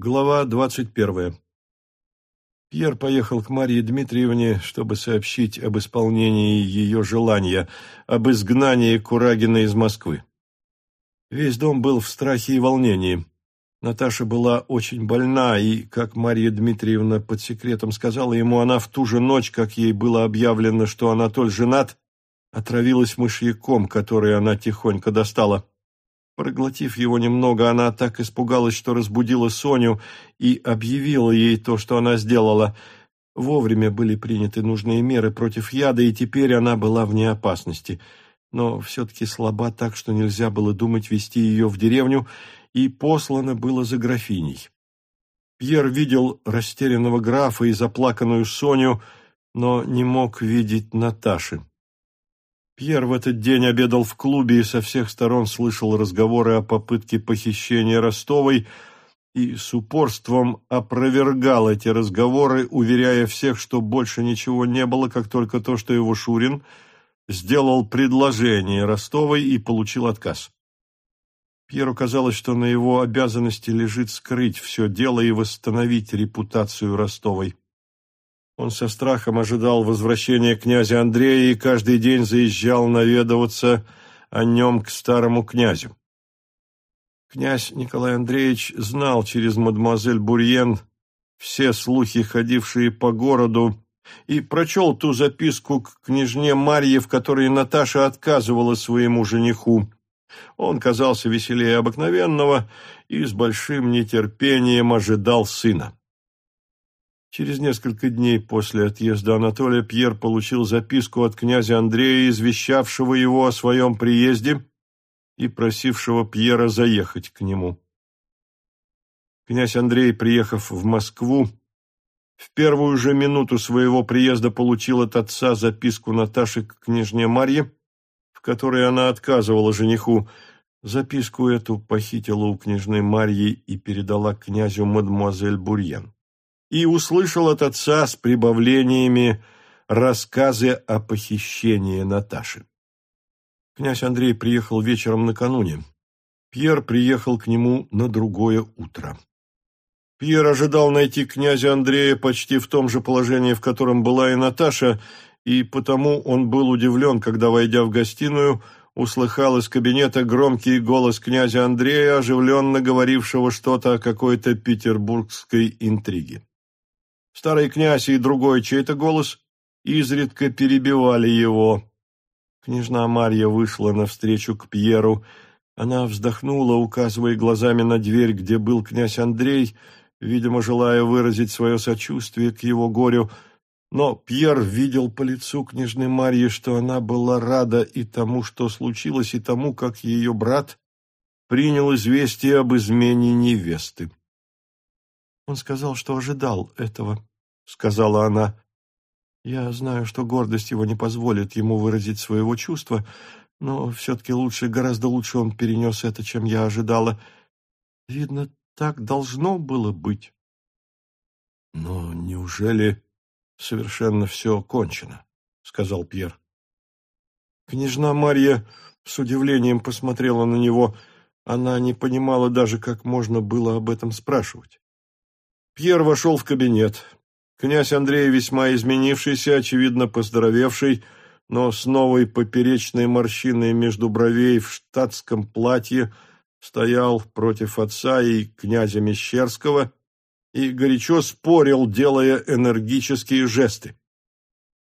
Глава двадцать первая. Пьер поехал к Марии Дмитриевне, чтобы сообщить об исполнении ее желания, об изгнании Курагина из Москвы. Весь дом был в страхе и волнении. Наташа была очень больна, и, как Мария Дмитриевна под секретом сказала ему, она в ту же ночь, как ей было объявлено, что Анатоль женат, отравилась мышьяком, который она тихонько достала. Проглотив его немного, она так испугалась, что разбудила Соню и объявила ей то, что она сделала. Вовремя были приняты нужные меры против яда, и теперь она была вне опасности. Но все-таки слаба так, что нельзя было думать вести ее в деревню, и послано было за графиней. Пьер видел растерянного графа и заплаканную Соню, но не мог видеть Наташи. Пьер в этот день обедал в клубе и со всех сторон слышал разговоры о попытке похищения Ростовой и с упорством опровергал эти разговоры, уверяя всех, что больше ничего не было, как только то, что его Шурин сделал предложение Ростовой и получил отказ. Пьеру казалось, что на его обязанности лежит скрыть все дело и восстановить репутацию Ростовой. Он со страхом ожидал возвращения князя Андрея и каждый день заезжал наведываться о нем к старому князю. Князь Николай Андреевич знал через мадемуазель Бурьен все слухи, ходившие по городу, и прочел ту записку к княжне Марье, в которой Наташа отказывала своему жениху. Он казался веселее обыкновенного и с большим нетерпением ожидал сына. Через несколько дней после отъезда Анатолия Пьер получил записку от князя Андрея, извещавшего его о своем приезде и просившего Пьера заехать к нему. Князь Андрей, приехав в Москву, в первую же минуту своего приезда получил от отца записку Наташи к княжне Марье, в которой она отказывала жениху. Записку эту похитила у княжны Марьи и передала князю мадемуазель Бурьен и услышал от отца с прибавлениями рассказы о похищении Наташи. Князь Андрей приехал вечером накануне. Пьер приехал к нему на другое утро. Пьер ожидал найти князя Андрея почти в том же положении, в котором была и Наташа, и потому он был удивлен, когда, войдя в гостиную, услыхал из кабинета громкий голос князя Андрея, оживленно говорившего что-то о какой-то петербургской интриге. Старый князь и другой чей-то голос изредка перебивали его. Княжна Марья вышла навстречу к Пьеру. Она вздохнула, указывая глазами на дверь, где был князь Андрей, видимо, желая выразить свое сочувствие к его горю, но Пьер видел по лицу княжны Марьи, что она была рада и тому, что случилось, и тому, как ее брат принял известие об измене невесты. Он сказал, что ожидал этого, сказала она. Я знаю, что гордость его не позволит ему выразить своего чувства, но все-таки лучше, гораздо лучше он перенес это, чем я ожидала. Видно, так должно было быть. Но неужели совершенно все кончено? сказал Пьер. Княжна Марья с удивлением посмотрела на него. Она не понимала даже, как можно было об этом спрашивать. Пьер вошел в кабинет. Князь Андрей, весьма изменившийся, очевидно поздоровевший, но с новой поперечной морщиной между бровей в штатском платье, стоял против отца и князя Мещерского и горячо спорил, делая энергические жесты.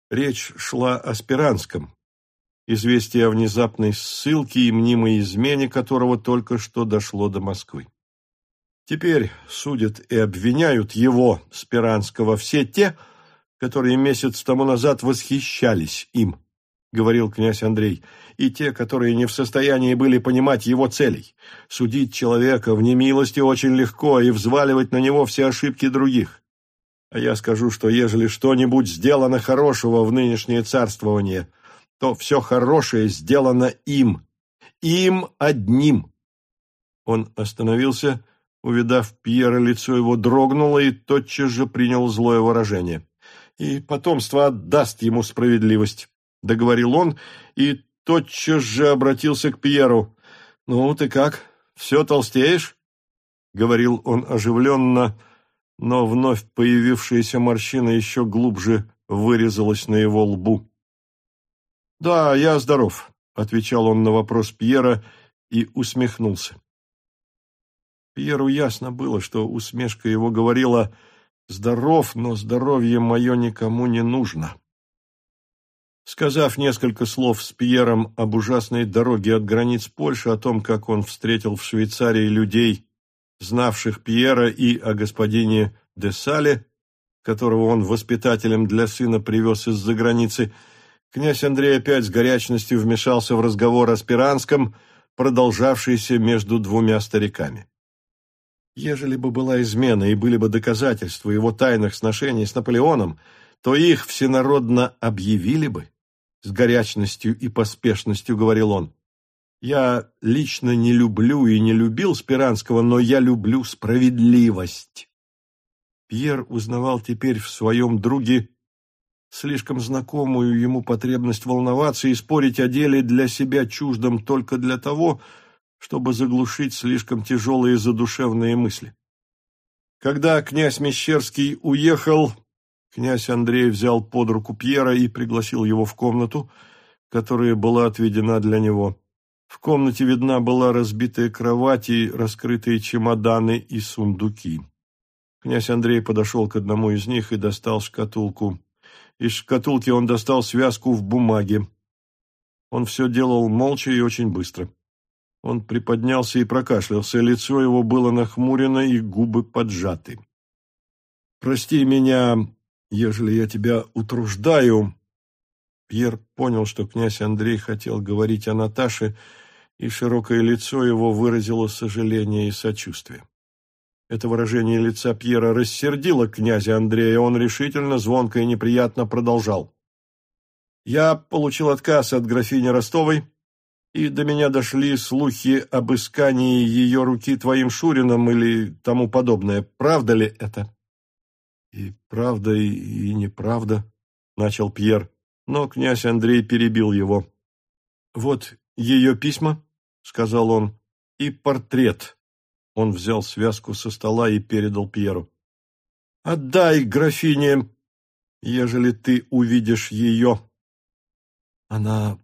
Речь шла о Спиранском, известие о внезапной ссылке и мнимой измене которого только что дошло до Москвы. Теперь судят и обвиняют его, Спиранского, все те, которые месяц тому назад восхищались им, говорил князь Андрей, и те, которые не в состоянии были понимать его целей. Судить человека в немилости очень легко и взваливать на него все ошибки других. А я скажу, что ежели что-нибудь сделано хорошего в нынешнее царствование, то все хорошее сделано им, им одним. Он остановился Увидав Пьера, лицо его дрогнуло и тотчас же принял злое выражение. «И потомство отдаст ему справедливость», — договорил он, и тотчас же обратился к Пьеру. «Ну, ты как, все толстеешь?» говорил он оживленно, но вновь появившаяся морщина еще глубже вырезалась на его лбу. «Да, я здоров», — отвечал он на вопрос Пьера и усмехнулся. Пьеру ясно было, что усмешка его говорила «Здоров, но здоровье мое никому не нужно». Сказав несколько слов с Пьером об ужасной дороге от границ Польши, о том, как он встретил в Швейцарии людей, знавших Пьера, и о господине де Сале, которого он воспитателем для сына привез из-за границы, князь Андрей опять с горячностью вмешался в разговор о Спиранском, продолжавшийся между двумя стариками. Ежели бы была измена и были бы доказательства его тайных сношений с Наполеоном, то их всенародно объявили бы. С горячностью и поспешностью говорил он. Я лично не люблю и не любил Спиранского, но я люблю справедливость. Пьер узнавал теперь в своем друге слишком знакомую ему потребность волноваться и спорить о деле для себя чуждом только для того, чтобы заглушить слишком тяжелые задушевные мысли. Когда князь Мещерский уехал, князь Андрей взял под руку Пьера и пригласил его в комнату, которая была отведена для него. В комнате видна была разбитая кровать и раскрытые чемоданы и сундуки. Князь Андрей подошел к одному из них и достал шкатулку. Из шкатулки он достал связку в бумаге. Он все делал молча и очень быстро. Он приподнялся и прокашлялся. Лицо его было нахмурено и губы поджаты. «Прости меня, ежели я тебя утруждаю». Пьер понял, что князь Андрей хотел говорить о Наташе, и широкое лицо его выразило сожаление и сочувствие. Это выражение лица Пьера рассердило князя Андрея, он решительно, звонко и неприятно продолжал. «Я получил отказ от графини Ростовой, и до меня дошли слухи об искании ее руки твоим Шурином или тому подобное. Правда ли это?» «И правда, и, неправда», — начал Пьер, но князь Андрей перебил его. «Вот ее письма», — сказал он, — «и портрет» Он взял связку со стола и передал Пьеру. «Отдай, графине, ежели ты увидишь ее». «Она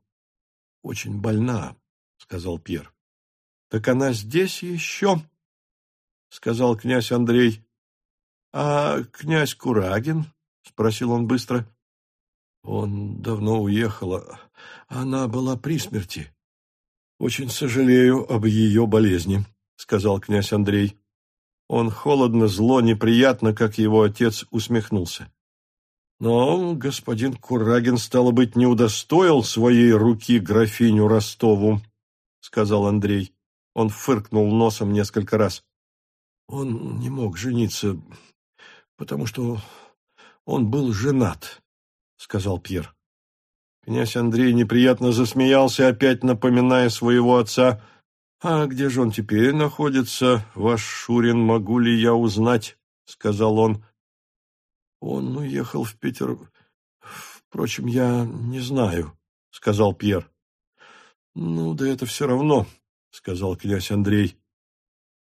очень больна», — сказал Пьер. «Так она здесь еще?» — сказал князь Андрей. «А князь Курагин?» — спросил он быстро. «Он давно уехал. Она была при смерти. Очень сожалею об ее болезни». — сказал князь Андрей. Он холодно, зло, неприятно, как его отец, усмехнулся. Но господин Курагин, стало быть, не удостоил своей руки графиню Ростову, — сказал Андрей. Он фыркнул носом несколько раз. Он не мог жениться, потому что он был женат, — сказал Пьер. Князь Андрей неприятно засмеялся, опять напоминая своего отца — «А где же он теперь находится, ваш Шурин, могу ли я узнать?» — сказал он. «Он уехал в Питер. Впрочем, я не знаю», — сказал Пьер. «Ну, да это все равно», — сказал князь Андрей.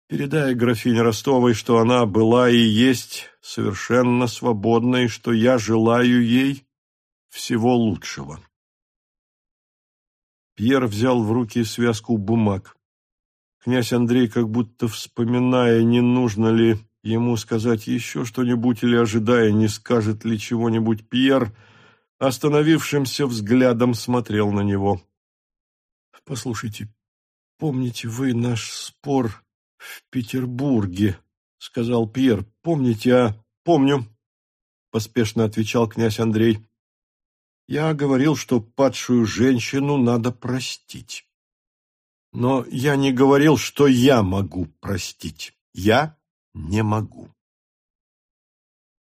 «Передай графине Ростовой, что она была и есть совершенно свободна, что я желаю ей всего лучшего». Пьер взял в руки связку бумаг. Князь Андрей, как будто вспоминая, не нужно ли ему сказать еще что-нибудь или ожидая, не скажет ли чего-нибудь Пьер, остановившимся взглядом смотрел на него. «Послушайте, помните вы наш спор в Петербурге?» — сказал Пьер. «Помните, а...» «Помню», — поспешно отвечал князь Андрей. «Я говорил, что падшую женщину надо простить». Но я не говорил, что я могу простить. Я не могу.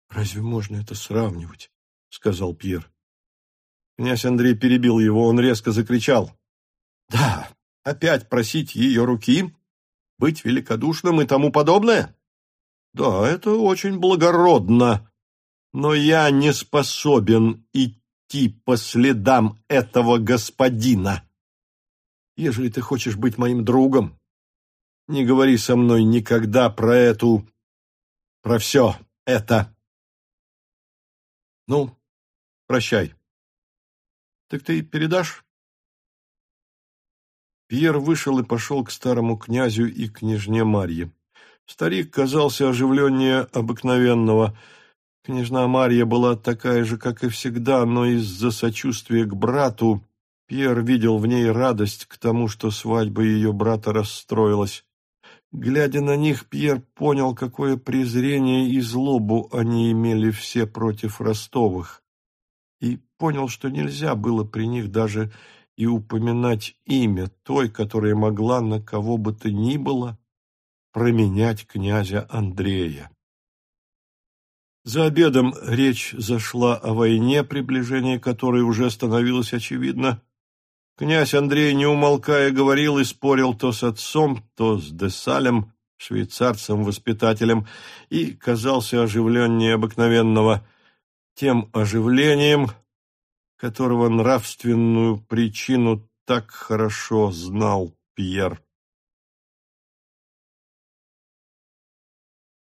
«Разве можно это сравнивать?» — сказал Пьер. Князь Андрей перебил его, он резко закричал. «Да, опять просить ее руки, быть великодушным и тому подобное? Да, это очень благородно, но я не способен идти по следам этого господина» ежели ты хочешь быть моим другом. Не говори со мной никогда про эту... про все это. Ну, прощай. Так ты передашь? Пьер вышел и пошел к старому князю и княжне Марье. Старик казался оживленнее обыкновенного. Княжна Марья была такая же, как и всегда, но из-за сочувствия к брату Пьер видел в ней радость к тому, что свадьба ее брата расстроилась. Глядя на них, Пьер понял, какое презрение и злобу они имели все против Ростовых, и понял, что нельзя было при них даже и упоминать имя той, которая могла на кого бы то ни было променять князя Андрея. За обедом речь зашла о войне, приближение которой уже становилось очевидно. Князь Андрей, не умолкая, говорил и спорил то с отцом, то с Десалем, швейцарцем-воспитателем, и казался оживленнее обыкновенного, тем оживлением, которого нравственную причину так хорошо знал Пьер.